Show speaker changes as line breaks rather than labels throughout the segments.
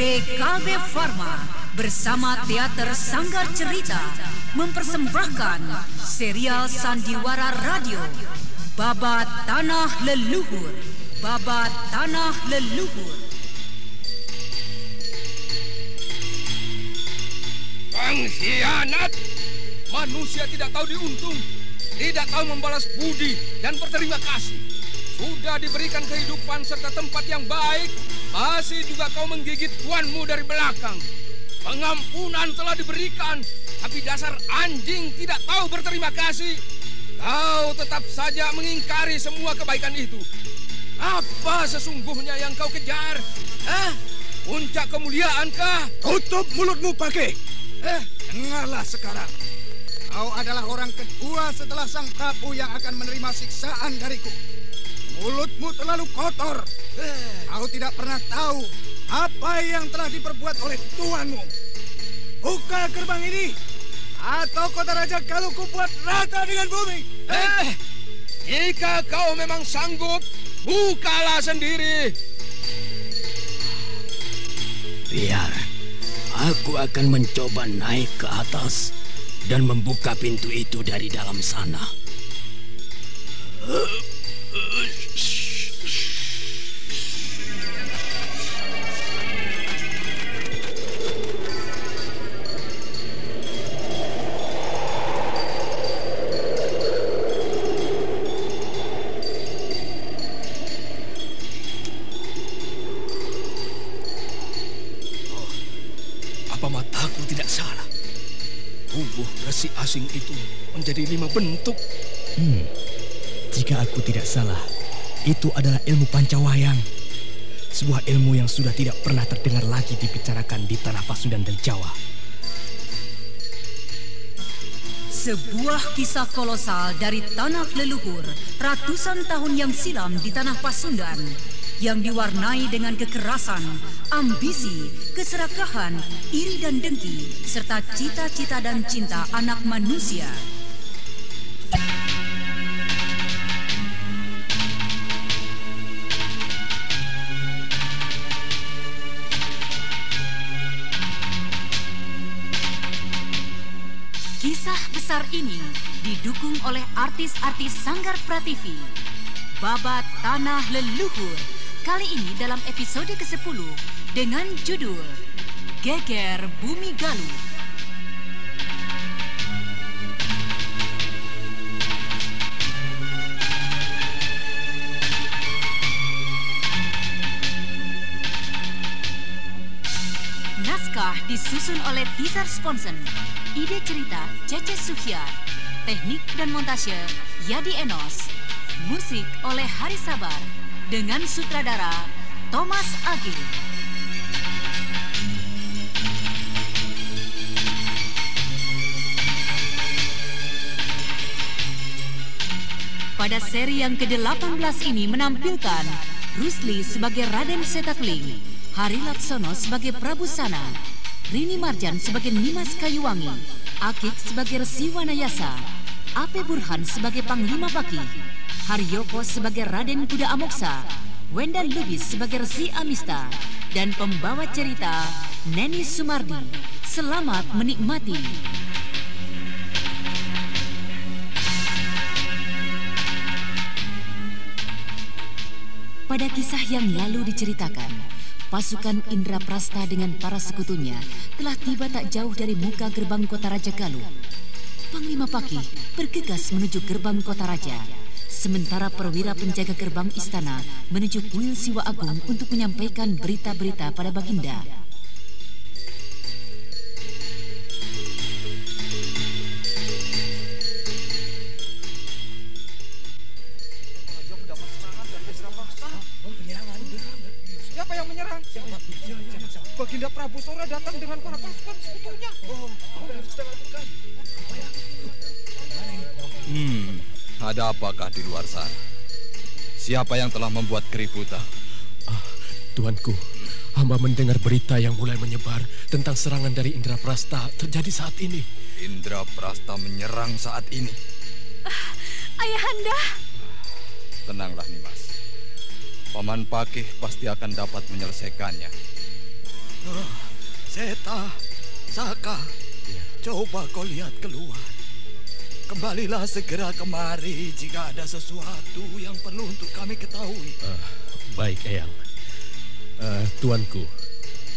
PT Pharma bersama Teater Sanggar Cerita mempersembahkan serial Sandiwara Radio Babat Tanah Leluhur Babat Tanah Leluhur.
Pengkhianat! Manusia tidak tahu diuntung Tidak tahu membalas budi dan berterima kasih Sudah diberikan kehidupan serta tempat yang baik Masih juga kau menggigit tuanmu dari belakang Pengampunan telah diberikan Tapi dasar anjing tidak tahu berterima kasih Kau tetap saja mengingkari semua kebaikan itu Apa sesungguhnya yang kau kejar? Eh, puncak kemuliaankah?
Tutup mulutmu, Pake.
Eh,
Dengarlah sekarang. Kau adalah orang kedua setelah Sang Prabu yang akan menerima siksaan dariku. Mulutmu terlalu kotor. Kau tidak pernah tahu apa yang telah diperbuat oleh tuanmu. Buka gerbang ini, atau kota Raja Galuh kubuat rata dengan bumi.
Eh, jika kau memang sanggup, bukalah sendiri.
Biar aku akan mencoba naik ke atas dan membuka pintu itu dari dalam sana.
Apa menjadi lima bentuk.
Hmm, jika aku tidak salah, itu adalah ilmu pancawayang. Sebuah ilmu yang sudah tidak pernah terdengar lagi dibicarakan di tanah Pasundan dan Jawa.
Sebuah kisah kolosal dari tanah leluhur ratusan tahun yang silam di tanah Pasundan yang diwarnai dengan kekerasan, ambisi, keserakahan, iri dan dengki, serta cita-cita dan cinta anak manusia. Didukung oleh artis-artis Sanggar Prativi. Babat Tanah Leluhur kali ini dalam episode ke-10 dengan judul Geger Bumi Galuh. Naskah disusun oleh Tizar Sponsen. Ide cerita Cece Suhyar. Teknik dan montase Yadi Enos. Musik oleh Hari Sabar dengan sutradara Thomas Agi. Pada seri yang ke-18 ini menampilkan Rusli sebagai Raden Setakling, Hari Laksono sebagai Prabu Sana, Rini Marjan sebagai Nimas Kayuwangi, Akik sebagai Resi Wanayasa, Ape Burhan sebagai Panglima Baki, Haryoko sebagai Raden Kuda Amoksa, Wendan Lubis sebagai Resi Amista, dan pembawa cerita Neni Sumardi. Selamat menikmati. Pada kisah yang lalu diceritakan, pasukan Indra Prasta dengan para sekutunya telah tiba tak jauh dari muka gerbang kota Raja Galuh. Panglima Paki bergegas menuju gerbang kota Raja, sementara perwira penjaga gerbang istana menuju kuil Siwa Agung untuk menyampaikan berita-berita pada Baginda.
Baginda Prabu Sora datang dengan para pasukan sekutunya.
Hmm, ada apakah di luar sana? Siapa yang telah membuat keributan?
Ah, Tuanku, hamba mendengar berita yang mulai menyebar tentang serangan dari Indra Prasta terjadi saat ini.
Indra Prasta menyerang saat ini.
Ayahanda,
Tenanglah Nimas. Paman Pakih pasti akan dapat menyelesaikannya.
Seta, Saka, coba kau lihat keluar. Kembalilah segera kemari jika ada sesuatu yang perlu untuk kami ketahui.
Uh, baik, Eyang. Uh, tuanku,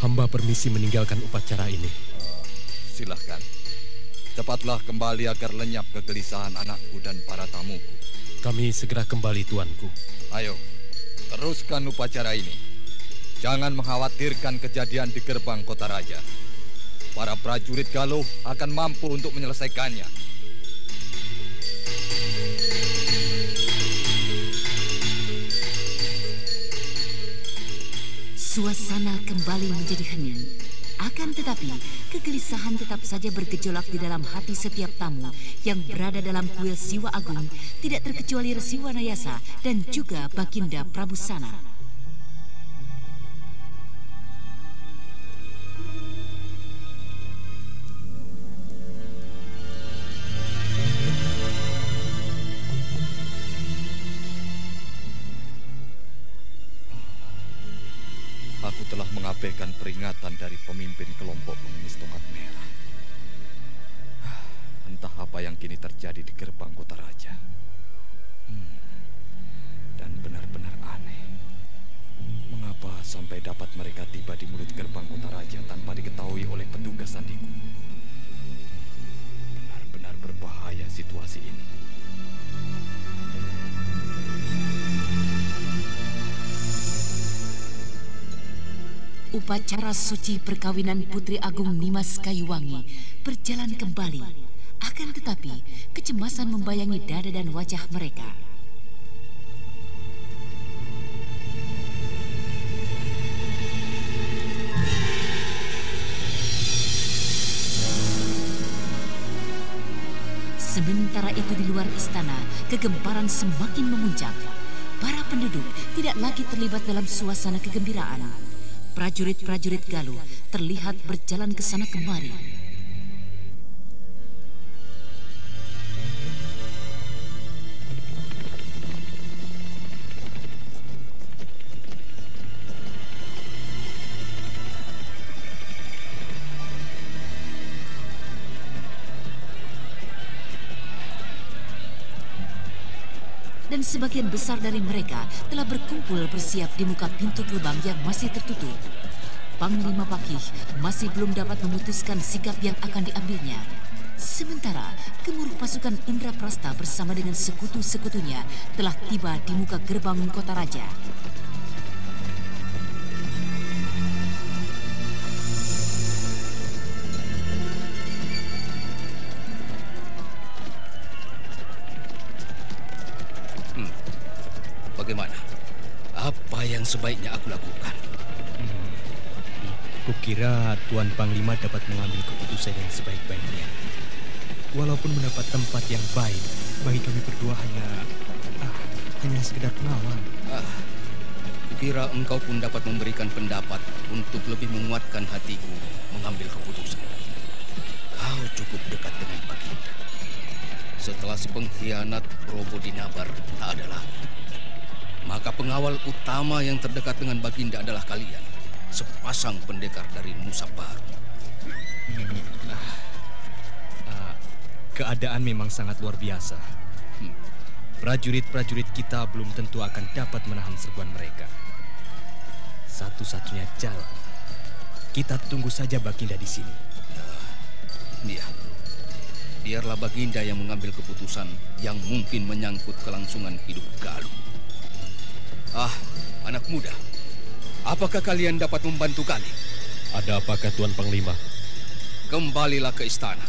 hamba permisi meninggalkan upacara ini. Uh,
silahkan. Cepatlah kembali agar lenyap kegelisahan anakku dan para tamuku.
Kami segera kembali, tuanku.
Ayo, teruskan upacara ini. Jangan mengkhawatirkan kejadian di gerbang kota raja. Para prajurit Galuh akan mampu untuk menyelesaikannya.
Suasana kembali menjadi hening. Akan tetapi, kegelisahan tetap saja bergejolak di dalam hati setiap tamu yang berada dalam kuil Siwa Agung, tidak terkecuali Resi Wanayasa dan juga Baginda Prabu Sana.
Sampai dapat mereka tiba di mulut gerbang kota raja tanpa diketahui oleh petugas sandiku? Benar-benar berbahaya situasi ini.
Upacara suci perkawinan Putri Agung Nimas Kayuwangi berjalan kembali. Akan tetapi, kecemasan membayangi dada dan wajah mereka. Istana, kegemparan semakin memuncak. Para penduduk tidak lagi terlibat dalam suasana kegembiraan. Prajurit-prajurit Galuh terlihat berjalan ke sana kemari. Sebagian besar dari mereka telah berkumpul bersiap di muka pintu gerbang yang masih tertutup. Panglima Pakih masih belum dapat memutuskan sikap yang akan diambilnya. Sementara gemuruh pasukan Indra Prasta bersama dengan sekutu-sekutunya telah tiba di muka gerbang kota raja.
Yang sebaiknya aku lakukan. Hmm.
Kukira Tuan Panglima dapat mengambil keputusan yang sebaik-baiknya. Walaupun mendapat tempat yang baik, bagi kami berdua hanya ah, hanya sekedar pengawal. Ah,
kukira engkau pun dapat memberikan pendapat untuk lebih menguatkan hatiku mengambil keputusan. Kau cukup dekat dengan Baginda. Setelah si pengkhianat Robo Dinabar tak ada lagi. Maka pengawal utama yang terdekat dengan Baginda adalah kalian. Sepasang pendekar dari Nusa Baru.
Hmm, ah, uh, keadaan memang sangat luar biasa. Hmm. Prajurit-prajurit kita belum tentu akan dapat menahan serbuan mereka. Satu-satunya jalan, kita tunggu saja Baginda di sini.
Uh, iya. Biarlah Baginda yang mengambil keputusan yang mungkin menyangkut kelangsungan hidup Galuh. Ah, anak muda. Apakah kalian dapat membantu kami?
Ada apakah Tuan Panglima?
Kembalilah ke istana.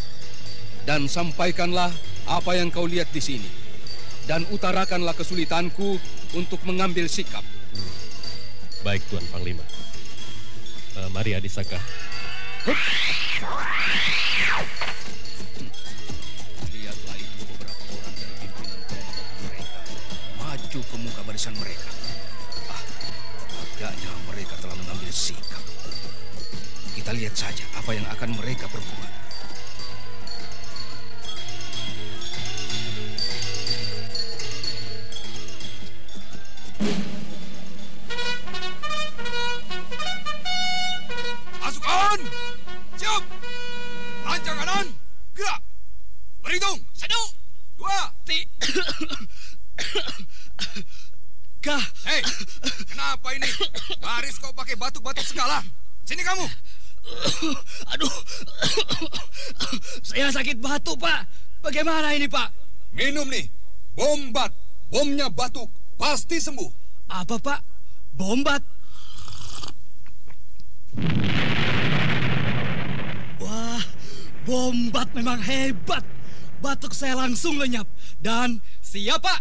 Dan sampaikanlah apa yang kau lihat di sini. Dan utarakanlah kesulitanku untuk mengambil sikap. Hmm.
Baik, Tuan Panglima. Uh, mari Adisaka. Hup.
Lihatlah itu beberapa orang dari pimpinan kelompok mereka. Maju ke muka barisan mereka. Agaknya mereka telah mengambil sikap. Kita lihat saja apa yang akan mereka perbuat.
kanan. Siap. Lancang kanan. Gerak. Berhitung. Satu. Dua. Tiga.
Kah,
Hei, kenapa ini? Baris kau pakai batuk-batuk segala. Sini kamu.
aduh, saya sakit batuk Pak. Bagaimana ini Pak?
Minum nih. Bombat. Bomnya batuk. Pasti sembuh.
Apa Pak? Bombat? Wah, bombat memang hebat. Batuk saya langsung lenyap. Dan siap Pak.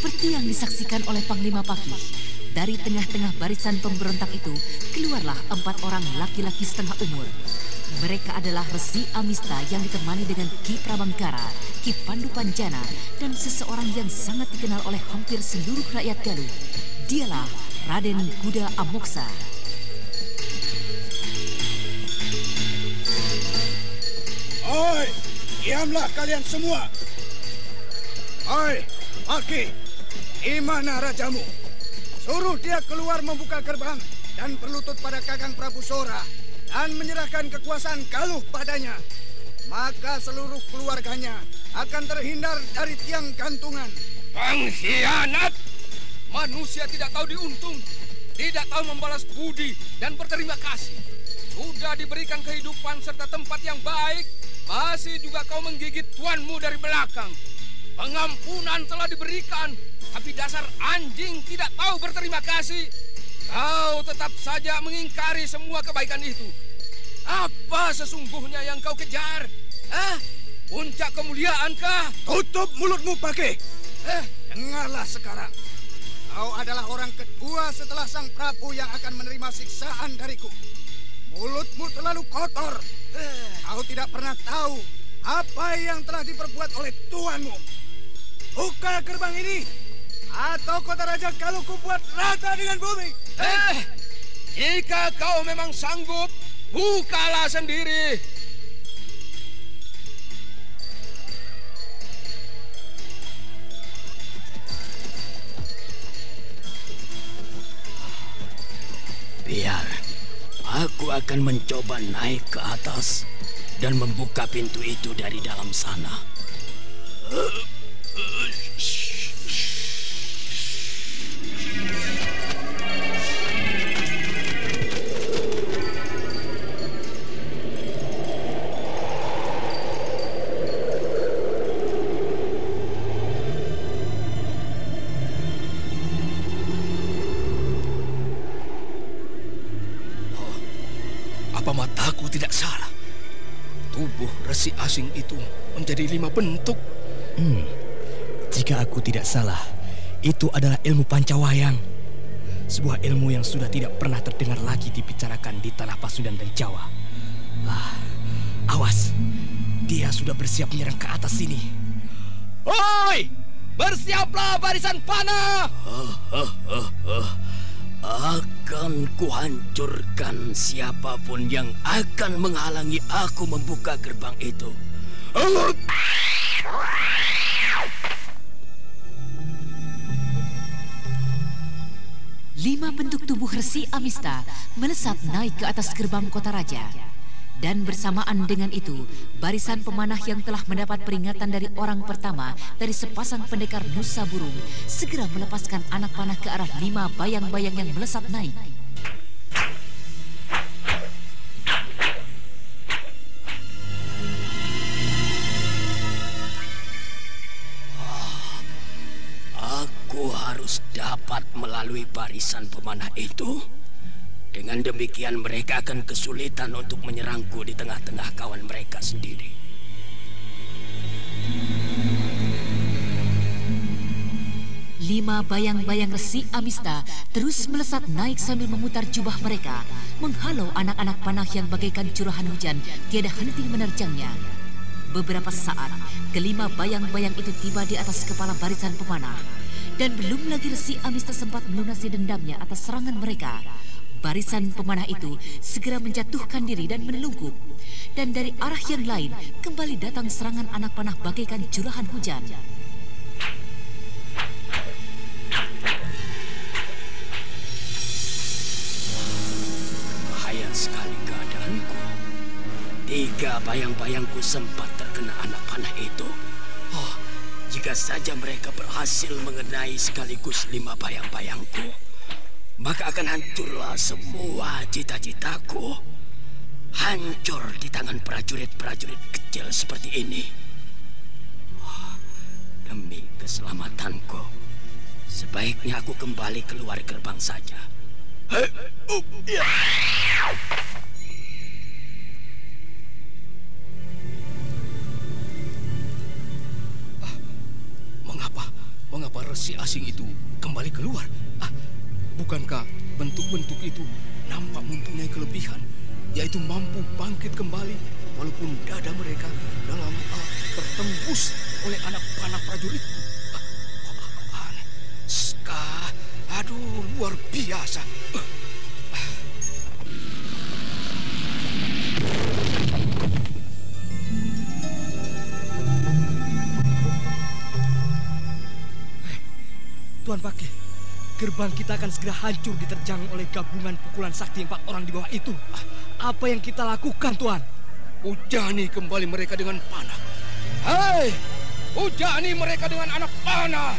Seperti yang disaksikan oleh Panglima Pakih, dari tengah-tengah barisan pemberontak itu keluarlah empat orang laki-laki setengah umur. Mereka adalah Resi Amista yang ditemani dengan Ki Prabangkara, Ki Pandu Panjana, dan seseorang yang sangat dikenal oleh hampir seluruh rakyat Galuh. Dialah Raden Kuda Amoksa.
Oi, diamlah kalian semua. Oi, Maki, di mana rajamu? Suruh dia keluar membuka gerbang dan berlutut pada Kakang Prabu Sora dan menyerahkan kekuasaan Galuh padanya. Maka seluruh keluarganya akan terhindar dari tiang gantungan.
Pengkhianat! Manusia tidak tahu diuntung, tidak tahu membalas budi dan berterima kasih. Sudah diberikan kehidupan serta tempat yang baik, masih juga kau menggigit tuanmu dari belakang. Pengampunan telah diberikan, tapi dasar anjing tidak tahu berterima kasih. Kau tetap saja mengingkari semua kebaikan itu. Apa sesungguhnya yang kau kejar? Eh, puncak kemuliaan kah?
Tutup mulutmu, Pake.
Eh,
Dengarlah sekarang. Kau adalah orang kedua setelah Sang Prabu yang akan menerima siksaan dariku. Mulutmu terlalu kotor. Kau tidak pernah tahu apa yang telah diperbuat oleh tuanmu. Buka gerbang ini, atau kota raja kalau ku buat rata dengan bumi.
eh, jika kau memang sanggup, bukalah sendiri.
Biar aku akan mencoba naik ke atas dan membuka pintu itu dari dalam sana.
Apa itu
adalah ilmu pancawayang. Sebuah ilmu yang sudah tidak pernah terdengar lagi dibicarakan di tanah Pasundan dan Jawa. Ah, awas, dia sudah bersiap menyerang ke atas sini.
Oi! Bersiaplah barisan panah!
Akan kuhancurkan siapa pun yang akan menghalangi aku membuka gerbang itu.
Lima bentuk tubuh Resi Amista melesat naik ke atas gerbang kota raja. Dan bersamaan dengan itu, barisan pemanah yang telah mendapat peringatan dari orang pertama dari sepasang pendekar Nusa Burung segera melepaskan anak panah ke arah lima bayang-bayang yang melesat naik.
harus dapat melalui barisan pemanah itu. Dengan demikian mereka akan kesulitan untuk menyerangku di tengah-tengah kawan mereka sendiri.
Lima bayang-bayang resi Amista terus melesat naik sambil memutar jubah mereka, menghalau anak-anak panah yang bagaikan curahan hujan tiada henti menerjangnya. Beberapa saat, kelima bayang-bayang itu tiba di atas kepala barisan pemanah. Dan belum lagi resi Amista sempat melunasi dendamnya atas serangan mereka. Barisan pemanah itu segera menjatuhkan diri dan menelungkup. Dan dari arah yang lain kembali datang serangan anak panah bagaikan curahan hujan.
Tiga bayang-bayangku sempat terkena anak panah itu. Jika saja mereka berhasil mengenai sekaligus lima bayang-bayangku, maka akan hancurlah semua cita-citaku. Hancur di tangan prajurit-prajurit kecil seperti ini. Oh, demi keselamatanku, sebaiknya aku kembali keluar gerbang saja. Hei, uh, ya.
Resi asing itu kembali keluar? Ah, bukankah bentuk-bentuk itu nampak mempunyai kelebihan, yaitu mampu bangkit kembali walaupun dada mereka dalam ah, tertembus oleh anak panah prajuritku? Ah, aneh. Ska, aduh luar biasa. Ah.
Tuan Pake, gerbang kita akan segera hancur diterjang oleh gabungan pukulan sakti empat orang di bawah itu. Apa yang kita lakukan, Tuan?
Ujani kembali mereka dengan panah. Hei, ujani mereka dengan anak panah.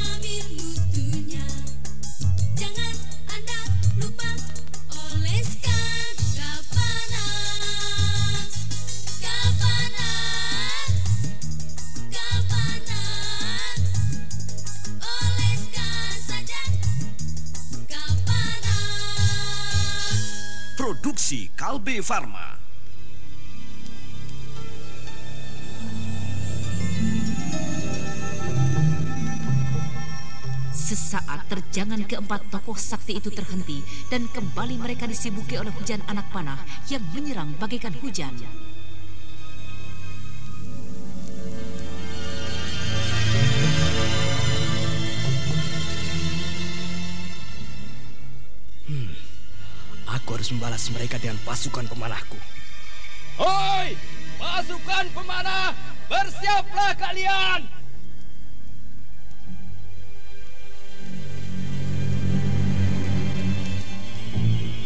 Farma.
Sesaat terjangan keempat tokoh sakti itu terhenti dan kembali mereka disibuki oleh hujan anak panah yang menyerang bagaikan hujan.
Harus membalas mereka dengan pasukan pemanahku.
Hoi, pasukan pemanah, bersiaplah kalian!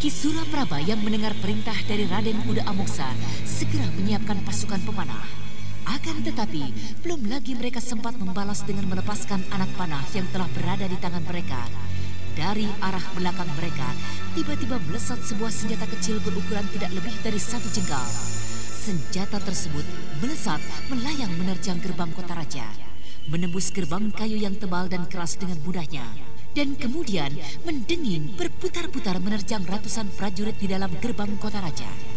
Kisura Praba yang mendengar perintah dari Raden Kuda Amoksa segera menyiapkan pasukan pemanah. Akan tetapi, belum lagi mereka sempat membalas dengan melepaskan anak panah yang telah berada di tangan mereka. Dari arah belakang mereka, tiba-tiba melesat sebuah senjata kecil berukuran tidak lebih dari satu jengkal. Senjata tersebut melesat melayang menerjang gerbang kota raja, menembus gerbang kayu yang tebal dan keras dengan mudahnya, dan kemudian mendenging berputar-putar menerjang ratusan prajurit di dalam gerbang kota raja.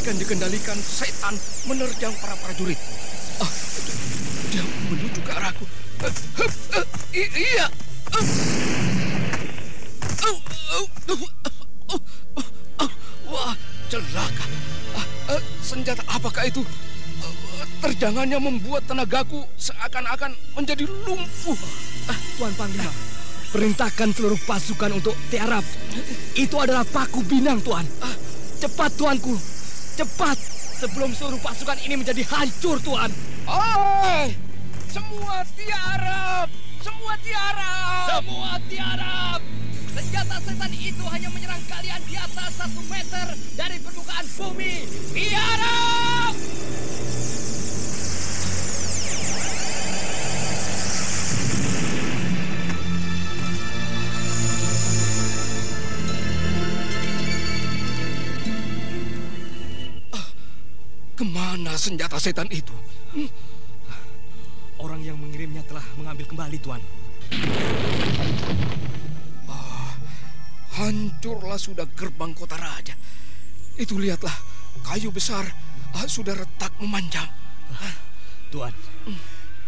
Bagaikan dikendalikan setan menerjang para prajurit. Ah, dia menuju ke arahku. Uh, uh, iya. Wah, celaka. Senjata apakah itu? Terjangannya membuat tenagaku seakan-akan menjadi lumpuh.
Tuan Panglima, perintahkan seluruh pasukan untuk tiarap. Itu adalah paku binang, Tuan. Cepat, Tuanku. Cepat, sebelum seluruh pasukan ini menjadi hancur, Tuan.
Oh, semua tiarap! Semua tiarap!
Semua tiarap! Senjata setan itu hanya menyerang kalian di atas satu meter dari permukaan bumi. Tiarap!
Ke mana senjata setan itu? Hmm.
Orang yang mengirimnya telah mengambil kembali, Tuan.
Oh, hancurlah sudah gerbang kota raja. Itu lihatlah, kayu besar ah, sudah retak memanjang.
Tuan,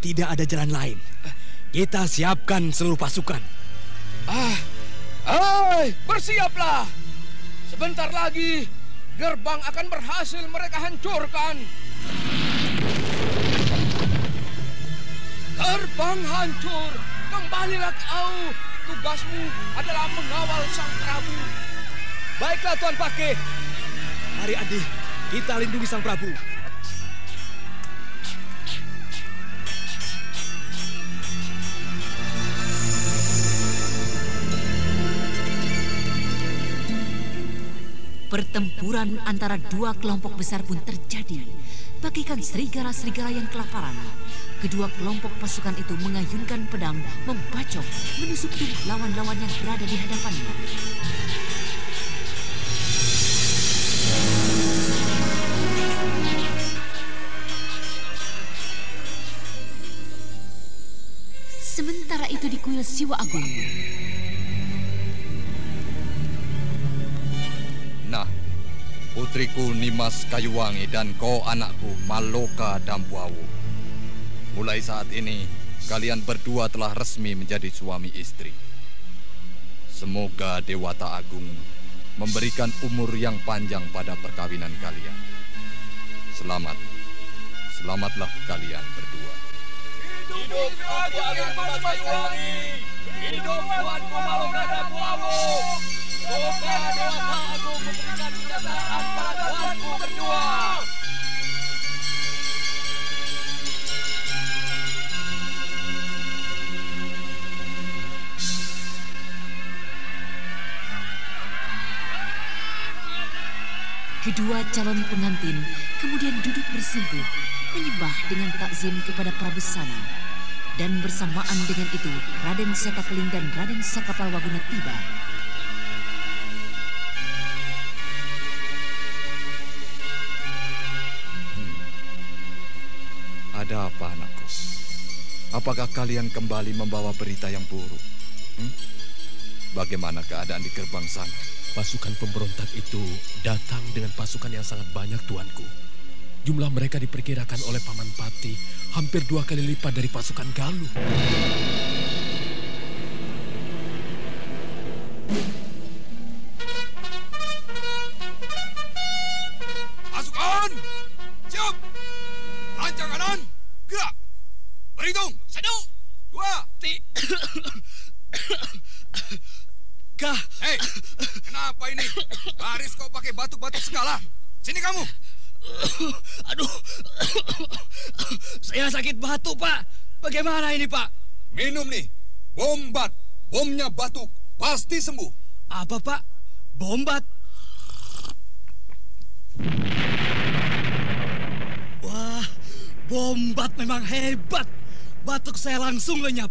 tidak ada jalan lain. Kita siapkan seluruh pasukan.
Ah, hai, bersiaplah. Sebentar lagi gerbang akan berhasil mereka hancurkan. Gerbang hancur, kembalilah kau. Tugasmu adalah mengawal sang Prabu.
Baiklah Tuan Pake. Mari Adi, kita lindungi sang Prabu.
Pertempuran antara dua kelompok besar pun terjadi. Bagikan serigala-serigala yang kelaparan. Kedua kelompok pasukan itu mengayunkan pedang, membacok, menusuk tubuh lawan-lawan yang berada di hadapannya. Sementara itu di kuil Siwa Agung,
putriku Nimas Kayuwangi dan kau anakku Maloka Dampuawu. Mulai saat ini, kalian berdua telah resmi menjadi suami istri. Semoga Dewata Agung memberikan umur yang panjang pada perkawinan kalian. Selamat. Selamatlah kalian berdua.
Hidup Prabu Agung Mas Kayuwangi! Hidup Maloka Dampuawu!
Kedua calon pengantin kemudian duduk bersungguh, menyembah dengan takzim kepada Prabu Sana. Dan bersamaan dengan itu, Raden Setakeling dan Raden Sakapal Waguna tiba.
Apakah kalian kembali membawa berita yang buruk? Hmm? Bagaimana keadaan di gerbang sana?
Pasukan pemberontak itu datang dengan pasukan yang sangat banyak tuanku. Jumlah mereka diperkirakan oleh Paman Pati hampir dua kali lipat dari pasukan Galuh.
Pasukan, siap. Lancang kanan, gerak. Berhitung.
Kah,
Hei, kenapa ini? Baris kau pakai batuk-batuk segala. Sini kamu.
aduh, saya sakit batuk Pak. Bagaimana ini Pak?
Minum nih. Bombat. Bomnya batuk. Pasti sembuh.
Apa Pak? Bombat? Wah, bombat memang hebat. Batuk saya langsung lenyap.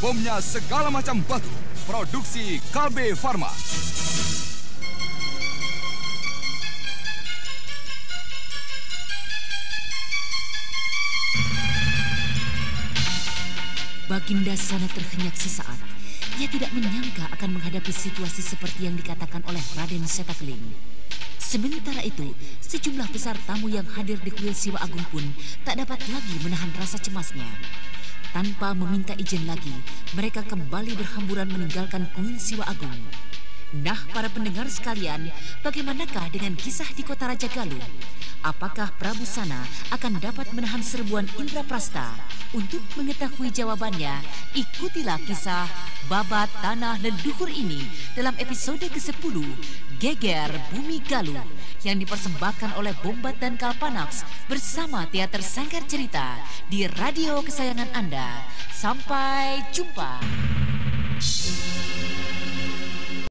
bomnya segala macam batuk. Produksi Kalbe Farma.
Baginda Sana terhenyak sesaat. Ia tidak menyangka akan menghadapi situasi seperti yang dikatakan oleh Raden Setakling. Sementara itu, sejumlah besar tamu yang hadir di kuil Siwa Agung pun tak dapat lagi menahan rasa cemasnya. Tanpa meminta izin lagi, mereka kembali berhamburan meninggalkan kuil Siwa Agung. Nah, para pendengar sekalian, bagaimanakah dengan kisah di kota Raja Galuh? Apakah Prabu Sana akan dapat menahan serbuan Indra Prasta? Untuk mengetahui jawabannya, ikutilah kisah Babat Tanah Leluhur ini dalam episode ke-10 Geger Bumi Galuh yang dipersembahkan oleh Bombat dan Kalpanax bersama Teater Sanggar Cerita di radio kesayangan Anda. Sampai jumpa.